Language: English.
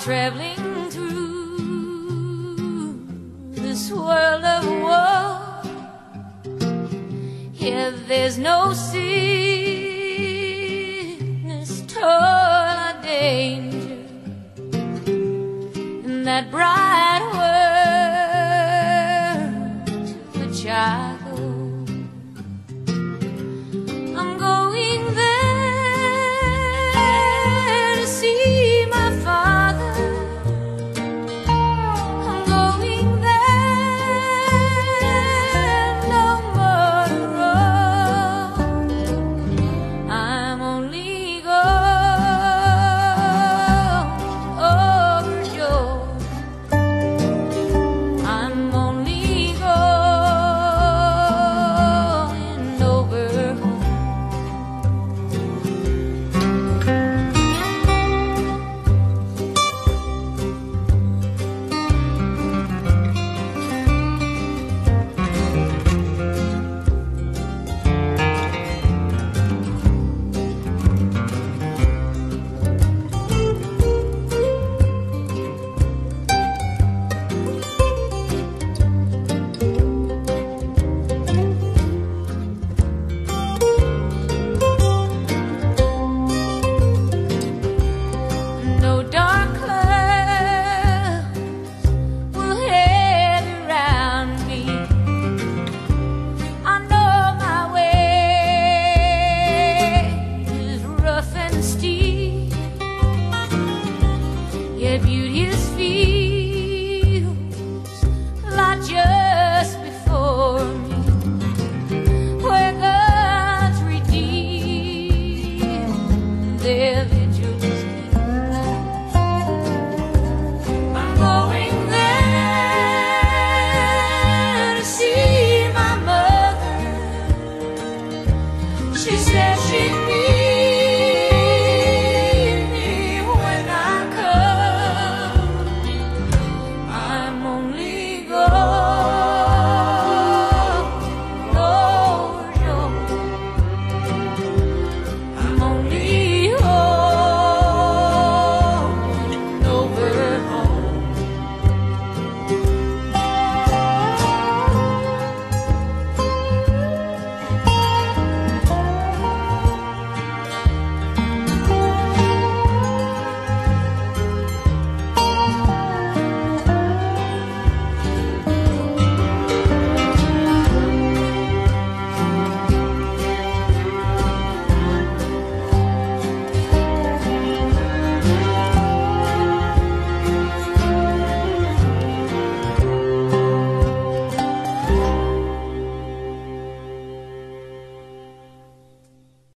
traveling through this world of woe. Here there's no sickness, toil, or danger in that bright world.